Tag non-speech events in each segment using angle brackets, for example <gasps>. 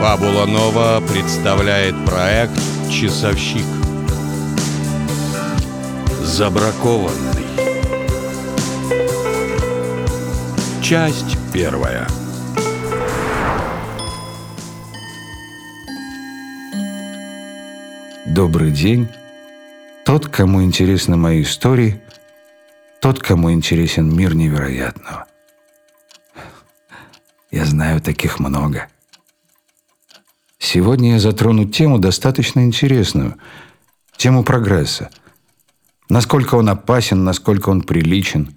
Фабула Нова представляет проект «Часовщик». Забракованный. Часть первая. Добрый день. Тот, кому интересны мои истории, тот, кому интересен мир невероятного. Я знаю таких много. Сегодня я затрону тему достаточно интересную, тему прогресса. Насколько он опасен, насколько он приличен.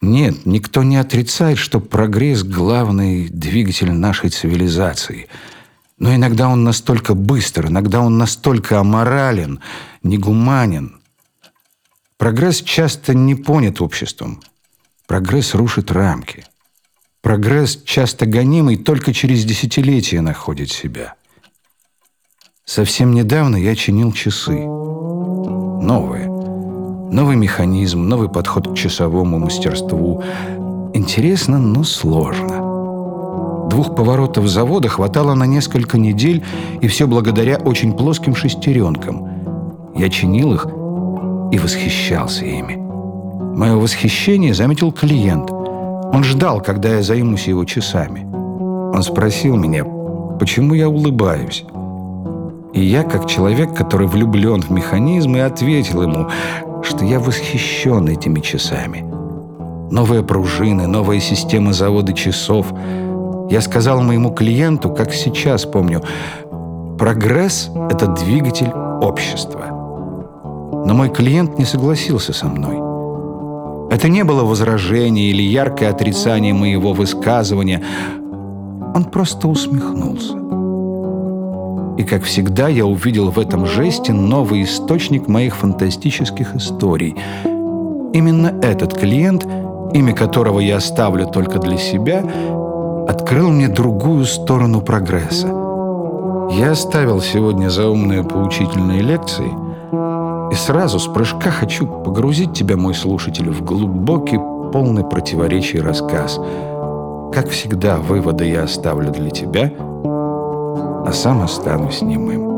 Нет, никто не отрицает, что прогресс – главный двигатель нашей цивилизации. Но иногда он настолько быстр, иногда он настолько аморален, негуманен. Прогресс часто не понят обществом. Прогресс рушит рамки – Прогресс, часто гонимый, только через десятилетия находит себя. Совсем недавно я чинил часы. Новые. Новый механизм, новый подход к часовому мастерству. Интересно, но сложно. Двух поворотов завода хватало на несколько недель, и все благодаря очень плоским шестеренкам. Я чинил их и восхищался ими. Мое восхищение заметил клиент – он ждал, когда я займусь его часами. Он спросил меня, почему я улыбаюсь. И я, как человек, который влюблен в механизмы, ответил ему, что я восхищен этими часами. Новые пружины, новая система завода часов. Я сказал моему клиенту, как сейчас помню, прогресс — это двигатель общества. Но мой клиент не согласился со мной. Это не было возражение или яркое отрицание моего высказывания. Он просто усмехнулся. И, как всегда, я увидел в этом жесте новый источник моих фантастических историй. Именно этот клиент, имя которого я оставлю только для себя, открыл мне другую сторону прогресса. Я оставил сегодня заумные поучительные лекции — и сразу с прыжка хочу погрузить тебя, мой слушатель, в глубокий, полный противоречий рассказ. Как всегда, выводы я оставлю для тебя, а сам останусь немым.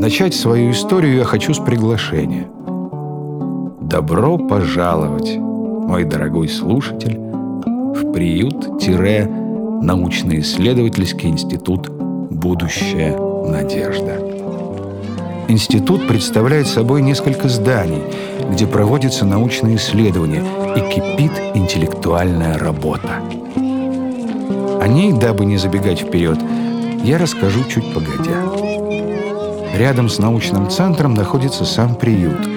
Начать свою историю я хочу с приглашения. Добро пожаловать, мой дорогой слушатель, в приют-научно-исследовательский институт «Будущая надежда». Институт представляет собой несколько зданий, где проводятся научные исследования и кипит интеллектуальная работа. О ней, дабы не забегать вперед, я расскажу чуть погодя. Рядом с научным центром находится сам приют.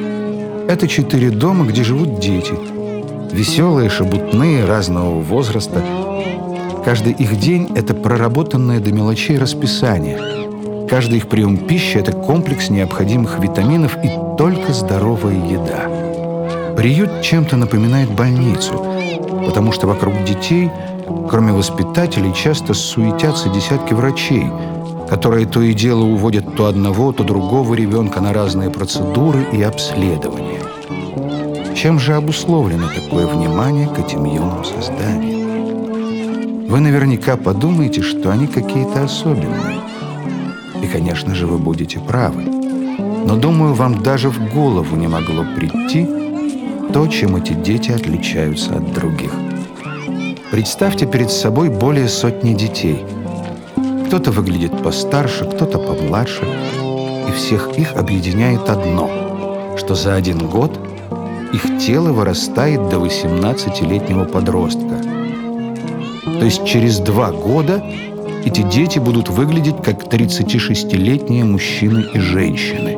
Это четыре дома, где живут дети. Веселые, шебутные, разного возраста. Каждый их день — это проработанное до мелочей расписание — Каждый их прием пищи – это комплекс необходимых витаминов и только здоровая еда. Приют чем-то напоминает больницу, потому что вокруг детей, кроме воспитателей, часто суетятся десятки врачей, которые то и дело уводят то одного, то другого ребенка на разные процедуры и обследования. Чем же обусловлено такое внимание к этим юным созданиям? Вы наверняка подумаете, что они какие-то особенные – и, конечно же, вы будете правы. Но, думаю, вам даже в голову не могло прийти то, чем эти дети отличаются от других. Представьте перед собой более сотни детей. Кто-то выглядит постарше, кто-то помладше, и всех их объединяет одно, что за один год их тело вырастает до 18-летнего подростка. То есть через два года эти дети будут выглядеть как 36-летние мужчины и женщины.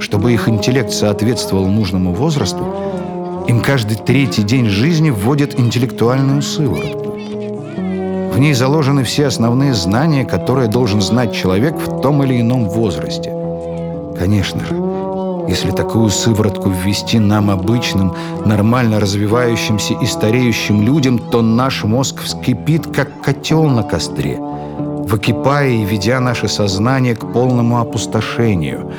Чтобы их интеллект соответствовал нужному возрасту, им каждый третий день жизни вводят интеллектуальную сыворотку. В ней заложены все основные знания, которые должен знать человек в том или ином возрасте. Конечно же, если такую сыворотку ввести нам обычным, нормально развивающимся и стареющим людям, то наш мозг вскипит, как котел на костре, выкипая и ведя наше сознание к полному опустошению.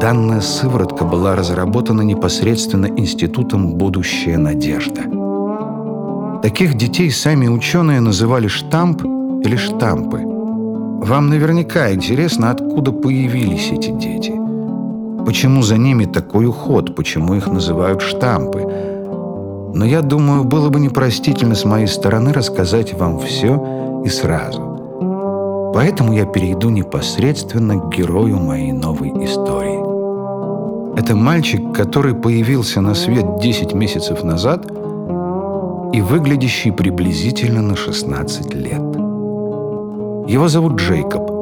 Данная сыворотка была разработана непосредственно Институтом «Будущая надежда». Таких детей сами ученые называли штамп или штампы. Вам наверняка интересно, откуда появились эти дети. Почему за ними такой уход, почему их называют штампы. Но я думаю, было бы непростительно с моей стороны рассказать вам все и сразу. Поэтому я перейду непосредственно к герою моей новой истории. Это мальчик, который появился на свет 10 месяцев назад и выглядящий приблизительно на 16 лет. Его зовут Джейкоб.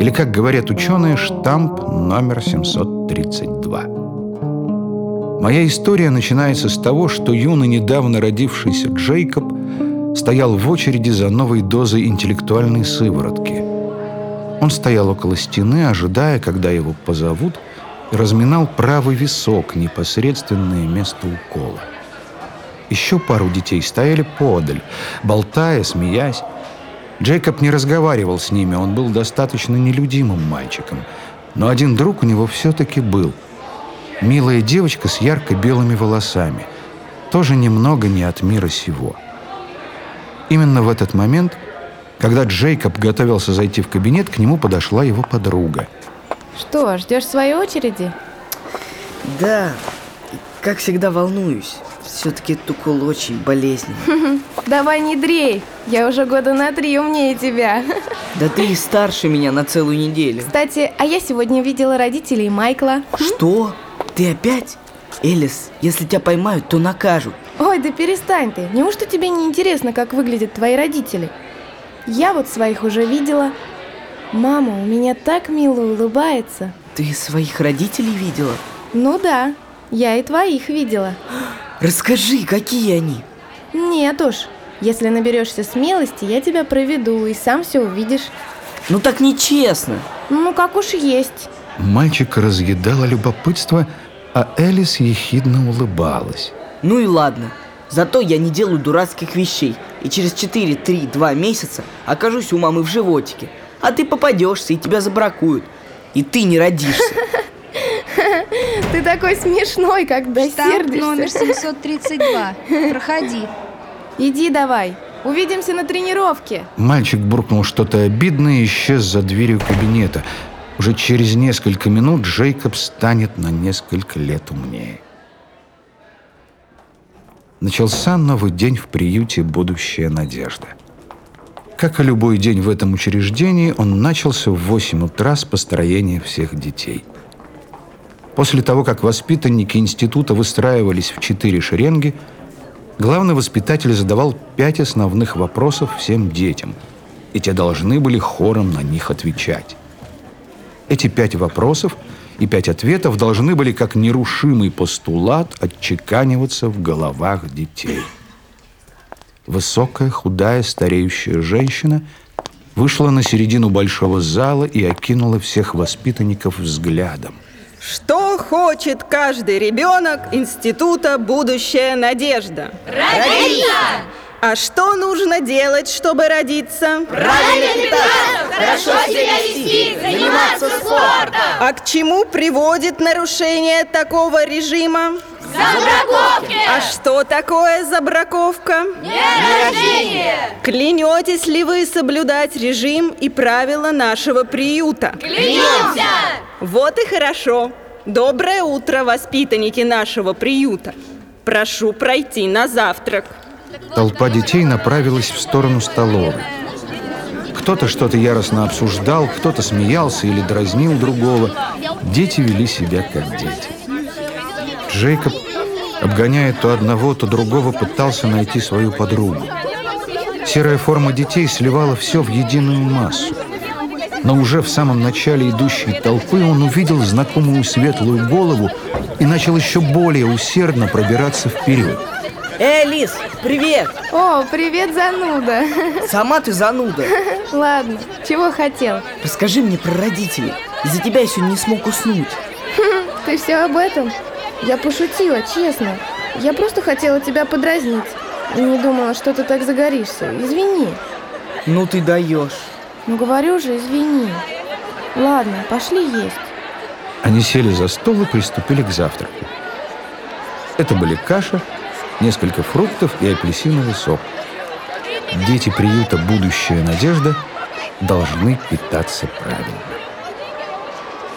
Или, как говорят ученые, штамп номер 732. Моя история начинается с того, что юный, недавно родившийся Джейкоб стоял в очереди за новой дозой интеллектуальной сыворотки. Он стоял около стены, ожидая, когда его позовут, и разминал правый висок, непосредственное место укола. Еще пару детей стояли подаль, болтая, смеясь. Джейкоб не разговаривал с ними, он был достаточно нелюдимым мальчиком. Но один друг у него все-таки был. Милая девочка с ярко-белыми волосами. Тоже немного не от мира сего. Именно в этот момент, когда Джейкоб готовился зайти в кабинет, к нему подошла его подруга. Что, ждешь своей очереди? Да, как всегда волнуюсь. Все-таки этот укол очень болезненный. <laughs> Давай не дрей, я уже года на три умнее тебя. <laughs> Да ты и старше меня на целую неделю. Кстати, а я сегодня видела родителей Майкла. <laughs> Что? Ты опять? Элис, если тебя поймают, то накажут. Ой, да перестань ты. Неужто тебе не интересно, как выглядят твои родители? Я вот своих уже видела. Мама у меня так мило улыбается. Ты своих родителей видела? Ну да, я и твоих видела. <gasps> Расскажи, какие они? Нет уж, если наберешься смелости, я тебя проведу и сам все увидишь. Ну так нечестно. Ну, как уж есть. Мальчик разъедало любопытство, а Элис ехидно улыбалась. Ну и ладно. Зато я не делаю дурацких вещей. И через 4, 3, 2 месяца окажусь у мамы в животике. А ты попадешься, и тебя забракуют. И ты не родишься. <laughs> <laughs> Ты такой смешной, когда Штамп сердишься. номер 732. Проходи. Иди давай, увидимся на тренировке. Мальчик буркнул что-то обидное и исчез за дверью кабинета. Уже через несколько минут Джейкоб станет на несколько лет умнее. Начался новый день в приюте «Будущая надежда». Как и любой день в этом учреждении, он начался в 8 утра с построения всех детей. После того, как воспитанники института выстраивались в четыре шеренги, главный воспитатель задавал пять основных вопросов всем детям, и те должны были хором на них отвечать. Эти пять вопросов и пять ответов должны были как нерушимый постулат отчеканиваться в головах детей. Высокая, худая, стареющая женщина вышла на середину большого зала и окинула всех воспитанников взглядом. Что хочет каждый ребенок института «Будущая надежда»? Родиться! А что нужно делать, чтобы родиться? Правильно питаться, хорошо себя вести, заниматься спортом. А к чему приводит нарушение такого режима? Забраковки! А что такое забраковка? Рождение! Клянетесь ли вы соблюдать режим и правила нашего приюта? Клянемся! Вот и хорошо. Доброе утро, воспитанники нашего приюта. Прошу пройти на завтрак. Толпа детей направилась в сторону столовой. Кто-то что-то яростно обсуждал, кто-то смеялся или дразнил другого. Дети вели себя как дети. Джейкоб, обгоняя то одного, то другого, пытался найти свою подругу. Серая форма детей сливала все в единую массу. Но уже в самом начале идущей толпы он увидел знакомую светлую голову и начал еще более усердно пробираться вперед. Эй, Лис, привет! О, привет, зануда. <laughs> Сама ты зануда. Ладно, чего хотел? Расскажи мне про родителей. Из-за тебя я сегодня не смог уснуть. <laughs> Ты все об этом? Я пошутила, честно. Я просто хотела тебя подразнить. И не думала, что ты так загоришься. Извини. Ну ты даешь. Ну говорю же, извини. Ладно, пошли есть. Они сели за стол и приступили к завтраку. Это были каша, несколько фруктов и апельсиновый сок. Дети приюта «Будущая надежда» должны питаться правильно.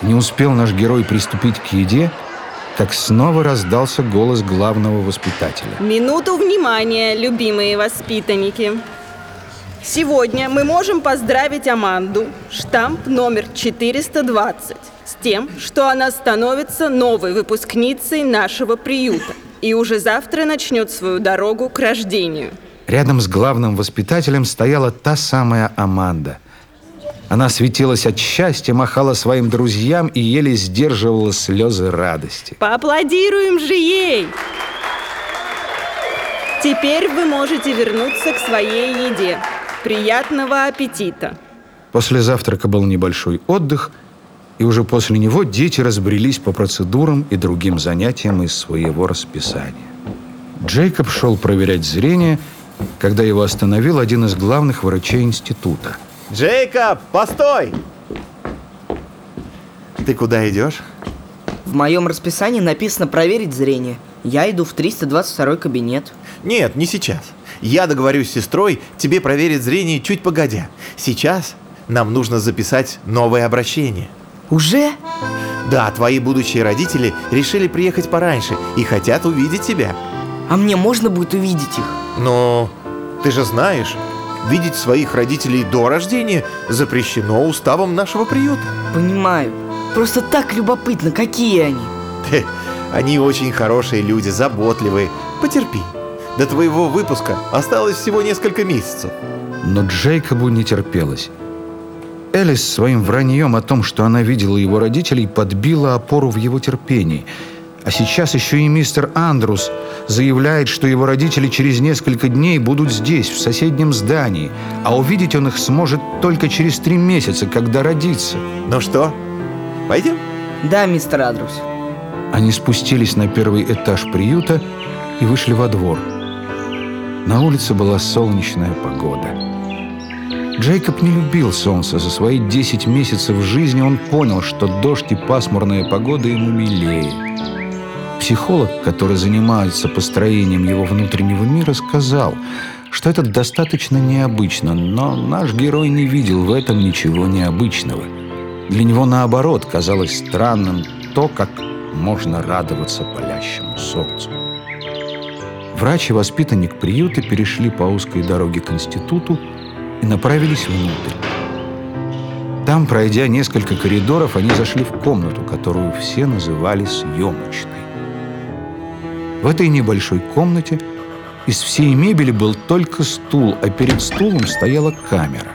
Не успел наш герой приступить к еде, как снова раздался голос главного воспитателя. Минуту внимания, любимые воспитанники. Сегодня мы можем поздравить Аманду, штамп номер 420, с тем, что она становится новой выпускницей нашего приюта и уже завтра начнет свою дорогу к рождению. Рядом с главным воспитателем стояла та самая Аманда. Она светилась от счастья, махала своим друзьям и еле сдерживала слезы радости. Поаплодируем же ей! Теперь вы можете вернуться к своей еде. Приятного аппетита! После завтрака был небольшой отдых, и уже после него дети разбрелись по процедурам и другим занятиям из своего расписания. Джейкоб шел проверять зрение, когда его остановил один из главных врачей института. Джейкоб, постой! Ты куда идешь? В моем расписании написано проверить зрение. Я иду в 322 кабинет. Нет, не сейчас. Я договорюсь с сестрой тебе проверить зрение чуть погодя. Сейчас нам нужно записать новое обращение. Уже? Да, твои будущие родители решили приехать пораньше и хотят увидеть тебя. А мне можно будет увидеть их? Но ты же знаешь, видеть своих родителей до рождения запрещено уставом нашего приюта. Понимаю. Просто так любопытно, какие они. Они очень хорошие люди, заботливые. Потерпи. До твоего выпуска осталось всего несколько месяцев. Но Джейкобу не терпелось. Элис своим враньем о том, что она видела его родителей, подбила опору в его терпении. А сейчас еще и мистер Андрус заявляет, что его родители через несколько дней будут здесь, в соседнем здании, а увидеть он их сможет только через три месяца, когда родится. Ну что, пойдем? Да, мистер Адрус. Они спустились на первый этаж приюта и вышли во двор. На улице была солнечная погода. Джейкоб не любил солнце. За свои 10 месяцев жизни он понял, что дождь и пасмурная погода ему милее. Психолог, который занимается построением его внутреннего мира, сказал, что это достаточно необычно, но наш герой не видел в этом ничего необычного. Для него, наоборот, казалось странным то, как можно радоваться палящему солнцу. Врач и воспитанник приюта перешли по узкой дороге к институту и направились внутрь. Там, пройдя несколько коридоров, они зашли в комнату, которую все называли съемочной. В этой небольшой комнате из всей мебели был только стул, а перед стулом стояла камера.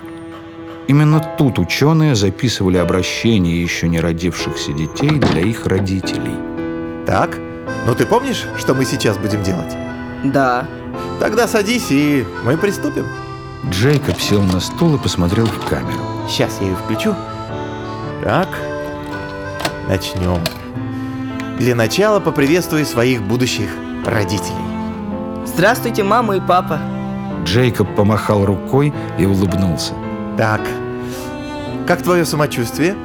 Именно тут ученые записывали обращения еще не родившихся детей для их родителей. Так, ну ты помнишь, что мы сейчас будем делать? Да. Тогда садись, и мы приступим. Джейкоб сел на стул и посмотрел в камеру. Сейчас я ее включу. Так, начнем. Для начала поприветствуй своих будущих родителей. Здравствуйте, мама и папа. Джейкоб помахал рукой и улыбнулся. Так, как твое самочувствие?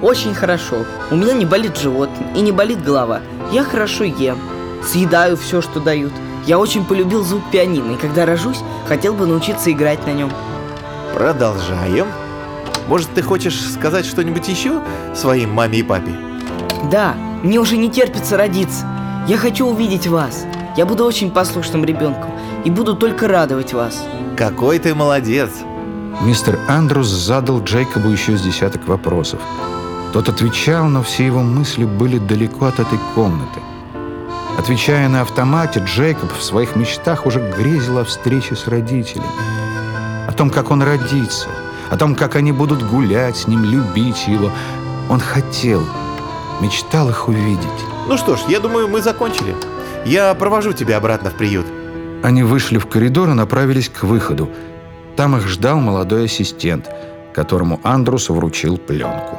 Очень хорошо. У меня не болит живот и не болит голова. Я хорошо ем. Съедаю все, что дают. Я очень полюбил звук пианино, и когда рожусь, хотел бы научиться играть на нем. Продолжаем. Может, ты хочешь сказать что-нибудь еще своим маме и папе? Да, мне уже не терпится родиться. Я хочу увидеть вас. Я буду очень послушным ребенком и буду только радовать вас. Какой ты молодец! Мистер Андрус задал Джейкобу еще с десяток вопросов. Тот отвечал, но все его мысли были далеко от этой комнаты. Отвечая на автомате, Джейкоб в своих мечтах уже грезил о встрече с родителями. О том, как он родится, о том, как они будут гулять с ним, любить его. Он хотел, мечтал их увидеть. Ну что ж, я думаю, мы закончили. Я провожу тебя обратно в приют. Они вышли в коридор и направились к выходу. Там их ждал молодой ассистент, которому Андрус вручил пленку.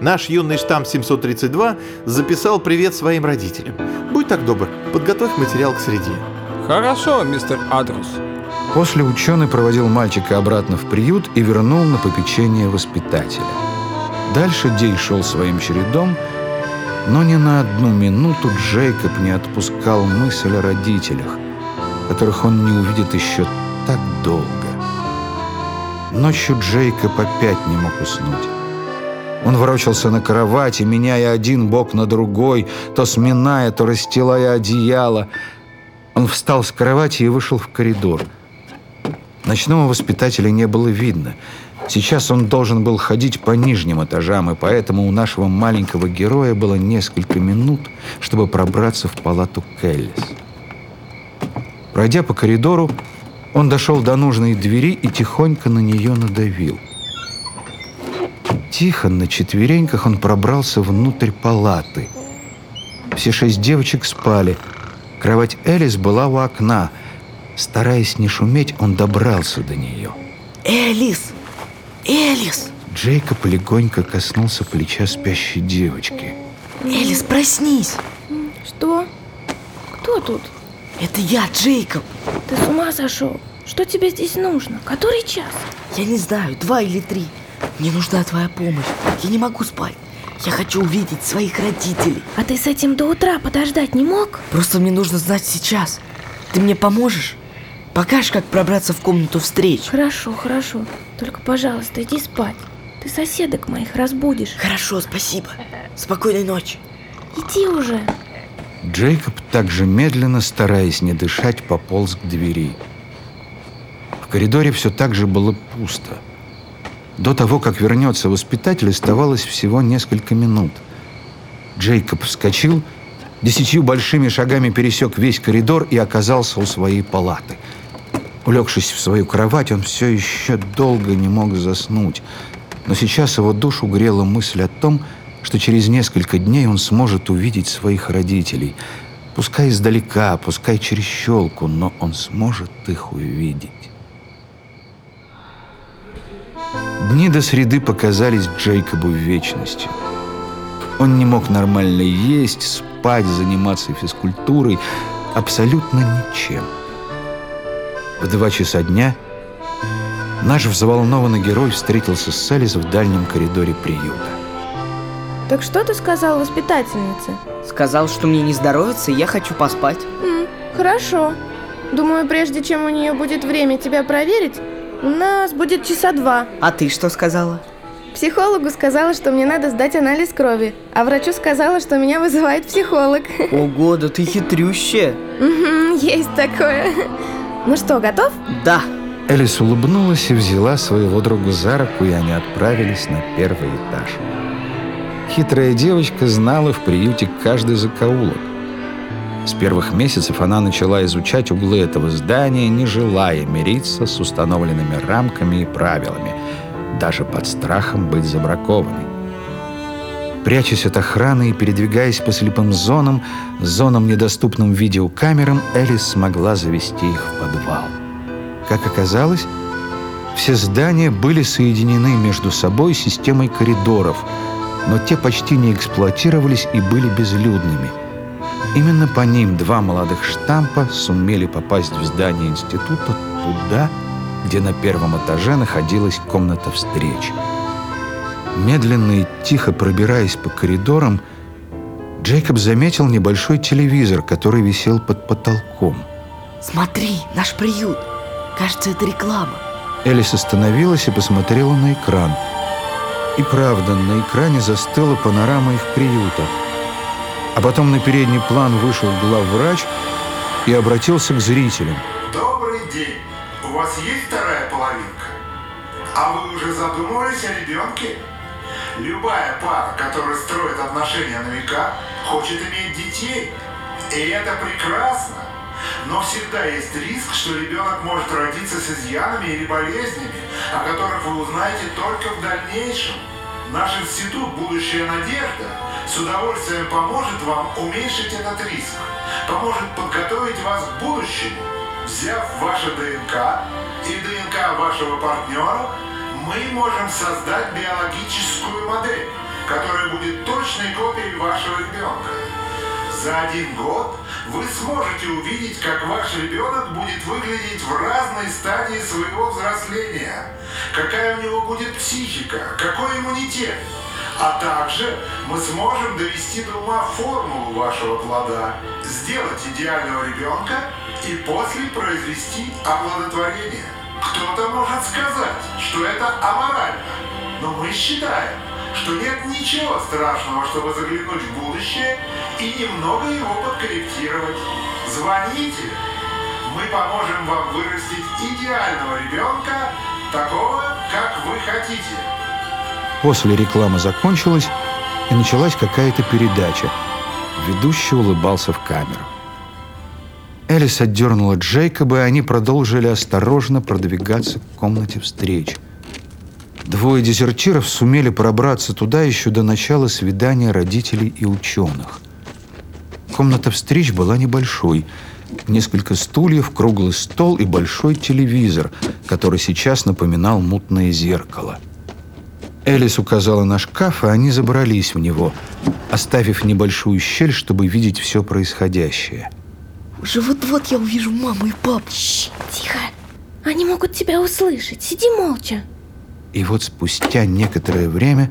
Наш юный штамм 732 записал привет своим родителям. Будь так добр, подготовь материал к среде. Хорошо, мистер Адрус. После ученый проводил мальчика обратно в приют и вернул на попечение воспитателя. Дальше день шел своим чередом, Но ни на одну минуту Джейкоб не отпускал мысль о родителях, которых он не увидит еще так долго. Ночью Джейкоб опять не мог уснуть. Он ворочался на кровати, меняя один бок на другой, то сминая, то расстилая одеяло. Он встал с кровати и вышел в коридор. Ночного воспитателя не было видно. Сейчас он должен был ходить по нижним этажам, и поэтому у нашего маленького героя было несколько минут, чтобы пробраться в палату Келлис. Пройдя по коридору, он дошел до нужной двери и тихонько на нее надавил. Тихо, на четвереньках он пробрался внутрь палаты. Все шесть девочек спали. Кровать Элис была у окна. Стараясь не шуметь, он добрался до нее. Элис! Элис! Джейкоб легонько коснулся плеча спящей девочки. Элис, проснись! Что? Кто тут? Это я, Джейкоб. Ты с ума сошел? Что тебе здесь нужно? Который час? Я не знаю, два или три. Мне нужна твоя помощь. Я не могу спать. Я хочу увидеть своих родителей. А ты с этим до утра подождать не мог? Просто мне нужно знать сейчас. Ты мне поможешь? Покажешь, как пробраться в комнату встреч? Хорошо, хорошо. Только, пожалуйста, иди спать. Ты соседок моих разбудишь. Хорошо, спасибо. Спокойной ночи. Иди уже. Джейкоб также медленно, стараясь не дышать, пополз к двери. В коридоре все так же было пусто. До того, как вернется воспитатель, оставалось всего несколько минут. Джейкоб вскочил, десятью большими шагами пересек весь коридор и оказался у своей палаты. Улегшись в свою кровать, он все еще долго не мог заснуть. Но сейчас его душу грела мысль о том, что через несколько дней он сможет увидеть своих родителей. Пускай издалека, пускай через щелку, но он сможет их увидеть. Дни до среды показались Джейкобу вечностью. Он не мог нормально есть, спать, заниматься физкультурой, абсолютно ничем. В два часа дня наш взволнованный герой встретился с Элис в дальнем коридоре приюта. Так что ты сказал воспитательнице? Сказал, что мне не здоровится, и я хочу поспать. Хорошо. Думаю, прежде чем у нее будет время тебя проверить, у нас будет часа два. А ты что сказала? Психологу сказала, что мне надо сдать анализ крови, а врачу сказала, что меня вызывает психолог. Ого, да ты хитрющая. Есть такое. Ну что, готов? Да. Элис улыбнулась и взяла своего друга за руку, и они отправились на первый этаж. Хитрая девочка знала в приюте каждый закоулок. С первых месяцев она начала изучать углы этого здания, не желая мириться с установленными рамками и правилами, даже под страхом быть забракованной. Прячась от охраны и передвигаясь по слепым зонам, зонам, недоступным видеокамерам, Элис смогла завести их в подвал. Как оказалось, все здания были соединены между собой системой коридоров, но те почти не эксплуатировались и были безлюдными. Именно по ним два молодых штампа сумели попасть в здание института туда, где на первом этаже находилась комната встреч. Медленно и тихо пробираясь по коридорам, Джейкоб заметил небольшой телевизор, который висел под потолком. Смотри, наш приют. Кажется, это реклама. Элис остановилась и посмотрела на экран. И правда, на экране застыла панорама их приюта. А потом на передний план вышел главврач и обратился к зрителям. Добрый день. У вас есть вторая половинка? А вы уже задумывались о ребенке? Любая пара, которая строит отношения на века, хочет иметь детей. И это прекрасно. Но всегда есть риск, что ребенок может родиться с изъянами или болезнями, о которых вы узнаете только в дальнейшем. Наш институт «Будущая надежда» с удовольствием поможет вам уменьшить этот риск, поможет подготовить вас к будущему. Взяв ваше ДНК и ДНК вашего партнера, мы можем создать биологическую модель, которая будет точной копией вашего ребенка. За один год вы сможете увидеть, как ваш ребенок будет выглядеть в разной стадии своего взросления, какая у него будет психика, какой иммунитет. А также мы сможем довести до ума формулу вашего плода, сделать идеального ребенка и после произвести оплодотворение. Кто-то может сказать, что это аморально, но мы считаем, что нет ничего страшного, чтобы заглянуть в будущее и немного его подкорректировать. Звоните, мы поможем вам вырастить идеального ребенка, такого, как вы хотите. После реклама закончилась, и началась какая-то передача. Ведущий улыбался в камеру. Элис отдернула Джейкоба, и они продолжили осторожно продвигаться к комнате встреч. Двое дезертиров сумели пробраться туда еще до начала свидания родителей и ученых. Комната встреч была небольшой. Несколько стульев, круглый стол и большой телевизор, который сейчас напоминал мутное зеркало. Элис указала на шкаф, и они забрались в него, оставив небольшую щель, чтобы видеть все происходящее. Уже вот-вот я увижу маму и папу. Тихо. Они могут тебя услышать. Сиди молча. И вот спустя некоторое время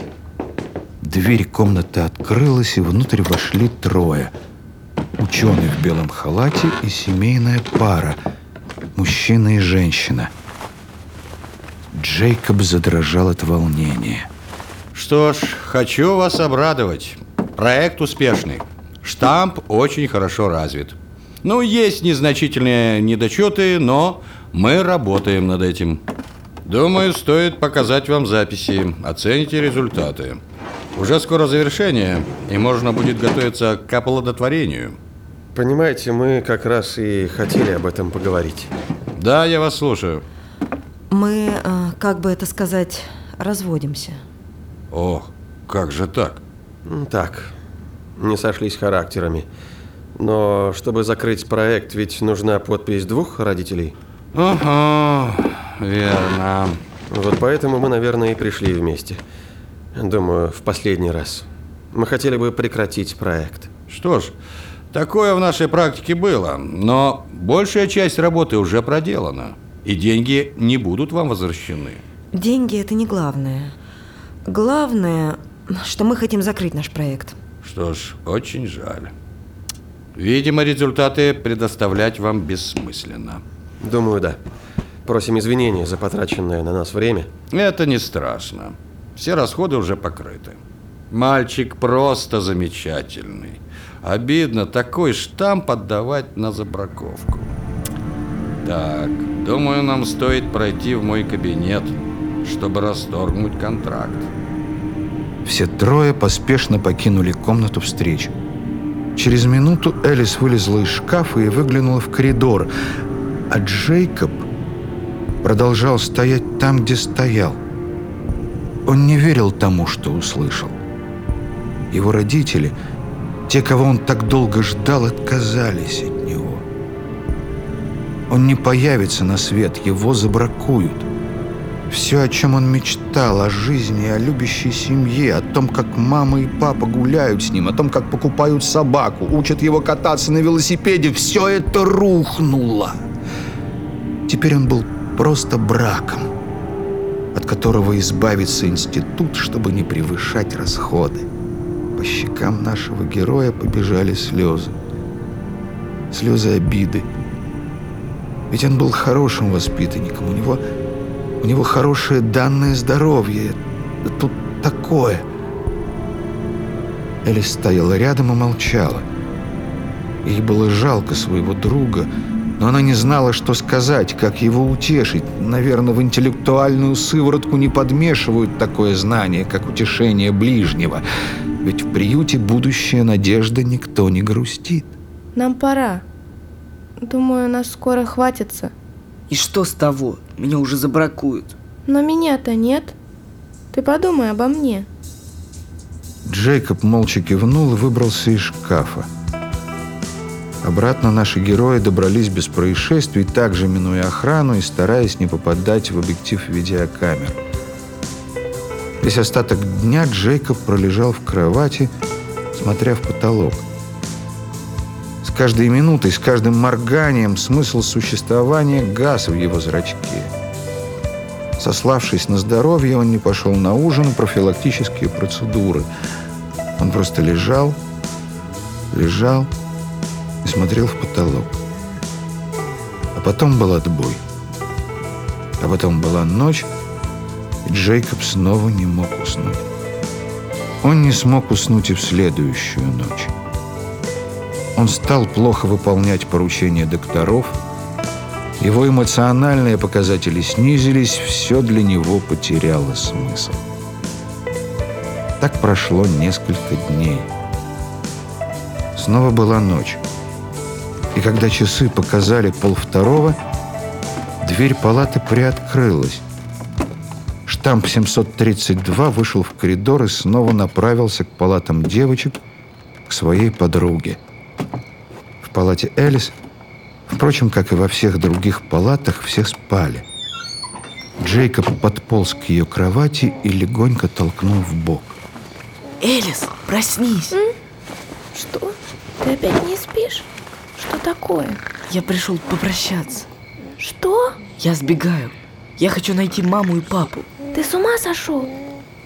дверь комнаты открылась, и внутрь вошли трое. Ученый в белом халате и семейная пара, мужчина и женщина. Джейкоб задрожал от волнения. Что ж, хочу вас обрадовать. Проект успешный. Штамп очень хорошо развит. Ну, есть незначительные недочеты, но мы работаем над этим. Думаю, стоит показать вам записи. Оцените результаты. Уже скоро завершение, и можно будет готовиться к оплодотворению. Понимаете, мы как раз и хотели об этом поговорить. Да, я вас слушаю. Мы, э, как бы это сказать, разводимся. О, как же так? Так, не сошлись характерами. Но чтобы закрыть проект, ведь нужна подпись двух родителей. Ага, верно. Вот поэтому мы, наверное, и пришли вместе. Думаю, в последний раз. Мы хотели бы прекратить проект. Что ж, такое в нашей практике было, но большая часть работы уже проделана, и деньги не будут вам возвращены. Деньги – это не главное. Главное, что мы хотим закрыть наш проект. Что ж, очень жаль. Видимо, результаты предоставлять вам бессмысленно. Думаю, да. Просим извинения за потраченное на нас время. Это не страшно. Все расходы уже покрыты. Мальчик просто замечательный. Обидно такой штамп отдавать на забраковку. Так, думаю, нам стоит пройти в мой кабинет, чтобы расторгнуть контракт. Все трое поспешно покинули комнату встреч. Через минуту Элис вылезла из шкафа и выглянула в коридор, а Джейкоб продолжал стоять там, где стоял. Он не верил тому, что услышал. Его родители, те, кого он так долго ждал, отказались. Он не появится на свет, его забракуют. Все, о чем он мечтал, о жизни, о любящей семье, о том, как мама и папа гуляют с ним, о том, как покупают собаку, учат его кататься на велосипеде, все это рухнуло. Теперь он был просто браком, от которого избавится институт, чтобы не превышать расходы. По щекам нашего героя побежали слезы. Слезы обиды. Ведь он был хорошим воспитанником, у него у него хорошее данное здоровье. Тут такое. Элис стояла рядом и молчала. Ей было жалко своего друга, но она не знала, что сказать, как его утешить. Наверное, в интеллектуальную сыворотку не подмешивают такое знание, как утешение ближнего. Ведь в приюте будущая надежда никто не грустит. Нам пора. Думаю, нас скоро хватится. И что с того? Меня уже забракуют. Но меня-то нет. Ты подумай обо мне. Джейкоб молча кивнул и выбрался из шкафа. Обратно наши герои добрались без происшествий, также минуя охрану и стараясь не попадать в объектив видеокамер. Весь остаток дня Джейкоб пролежал в кровати, смотря в потолок. Каждой минутой, с каждым морганием смысл существования гас в его зрачке. Сославшись на здоровье, он не пошел на ужин и профилактические процедуры. Он просто лежал, лежал и смотрел в потолок. А потом был отбой. А потом была ночь, и Джейкоб снова не мог уснуть. Он не смог уснуть и в следующую ночь. Он стал плохо выполнять поручения докторов. Его эмоциональные показатели снизились, все для него потеряло смысл. Так прошло несколько дней. Снова была ночь. И когда часы показали полвторого, дверь палаты приоткрылась. Штамп 732 вышел в коридор и снова направился к палатам девочек, к своей подруге. В палате Элис, впрочем, как и во всех других палатах, все спали. Джейкоб подполз к ее кровати и легонько толкнул в бок. Элис, проснись. М? Что? Ты опять не спишь? Что такое? Я пришел попрощаться. Что? Я сбегаю. Я хочу найти маму и папу. Ты с ума сошел?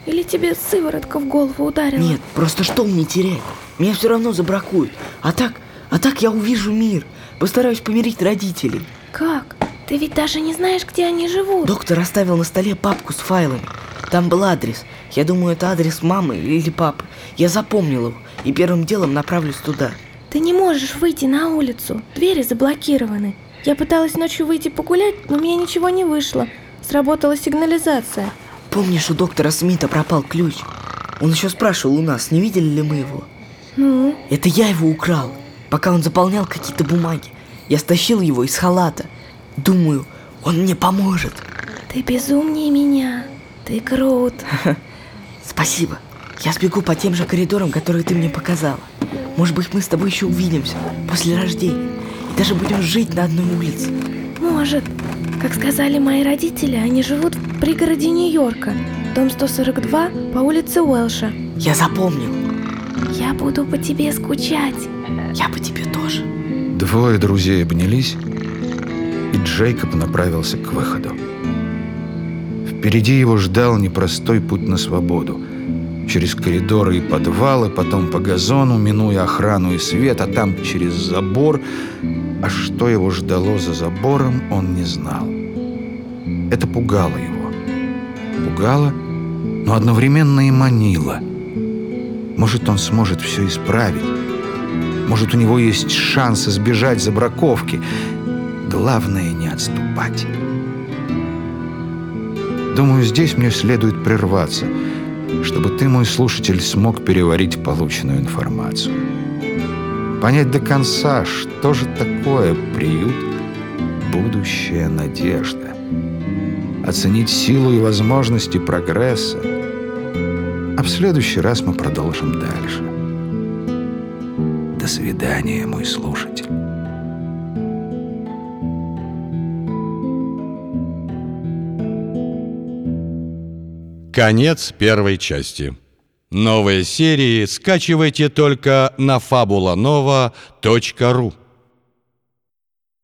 Или тебе сыворотка в голову ударила? Нет, просто что мне терять? Меня все равно забракуют. А так, а так я увижу мир. Постараюсь помирить родителей. Как? Ты ведь даже не знаешь, где они живут. Доктор оставил на столе папку с файлами. Там был адрес. Я думаю, это адрес мамы или папы. Я запомнил его и первым делом направлюсь туда. Ты не можешь выйти на улицу. Двери заблокированы. Я пыталась ночью выйти погулять, но у меня ничего не вышло. Сработала сигнализация. Помнишь, у доктора Смита пропал ключ? Он еще спрашивал у нас, не видели ли мы его. Ну? Это я его украл, пока он заполнял какие-то бумаги. Я стащил его из халата. Думаю, он мне поможет. Ты безумнее меня. Ты крут. Спасибо. Я сбегу по тем же коридорам, которые ты мне показала. Может быть, мы с тобой еще увидимся после рождения. И даже будем жить на одной улице. Может. Как сказали мои родители, они живут в пригороде Нью-Йорка. Дом 142 по улице Уэлша. Я запомнил. Я буду по тебе скучать. Я по тебе тоже. Двое друзей обнялись, и Джейкоб направился к выходу. Впереди его ждал непростой путь на свободу. Через коридоры и подвалы, потом по газону, минуя охрану и свет, а там через забор. А что его ждало за забором, он не знал. Это пугало его. Пугало, но одновременно и манило. Может, он сможет все исправить. Может, у него есть шанс избежать забраковки. Главное не отступать. Думаю, здесь мне следует прерваться, чтобы ты, мой слушатель, смог переварить полученную информацию. Понять до конца, что же такое приют, будущая надежда. Оценить силу и возможности прогресса. А в следующий раз мы продолжим дальше. До свидания, мой слушатель. Конец первой части. Новые серии скачивайте только на fabulanova.ru